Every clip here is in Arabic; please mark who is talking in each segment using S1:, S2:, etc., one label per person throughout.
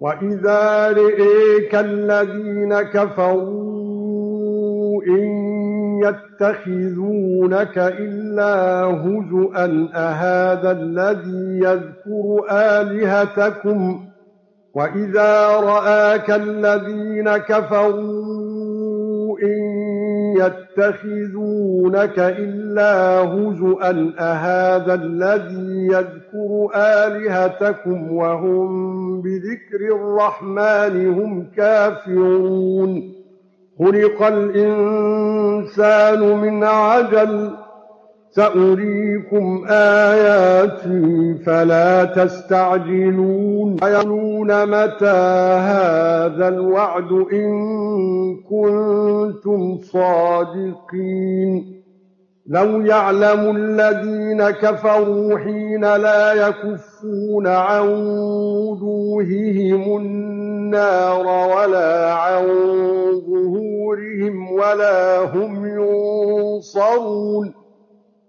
S1: وَإِذَا رَأَيْكَ الَّذِينَ كَفَرُوا إِن يَتَّخِذُونَكَ إِلَّا هُزُوًا أَهَذَا الَّذِي يَذْكُرُ آلِهَتَكُمْ وَإِذَا رَآكَ الَّذِينَ كَفَرُوا يَتَّخِذُونَكَ إِلَّا هُزُوًا أَهَذَا الَّذِي يَذْكُرُ آلِهَتَكُمْ وَهُمْ بِذِكْرِ الرَّحْمَنِ هُمْ كَافِرُونَ خُلِقَ الْإِنْسَانُ مِنْ عَجَلٍ سأريكم آياتي فلا تستعجلون يقولون متى هذا الوعد إن كنتم صادقين لو يعلم الذين كفروا حين لا يكفون عن وجوههم النار ولا عن ظهورهم ولا هم ينصرون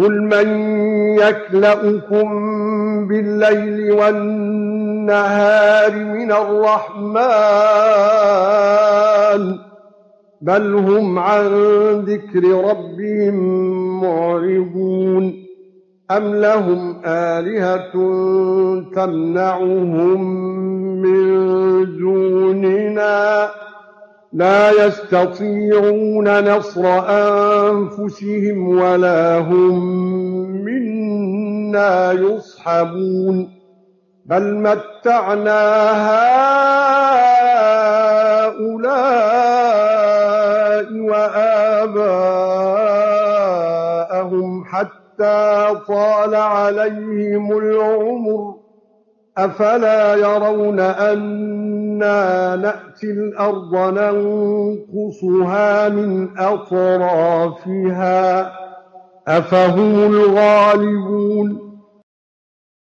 S1: قل من يكلؤكم بالليل والنهار من الرحمن بل هم عن ذكر ربهم معرضون ام لهم الهه تمنعهم من دوننا لا يستطيعون نصر انفسهم ولا هم منا يصحبون بل متعنا هؤلاء وآباءهم حتى طال عليهم العمر افلا يرون أنا ناتي الارض ننقصها من اطرافها افهم الغالبون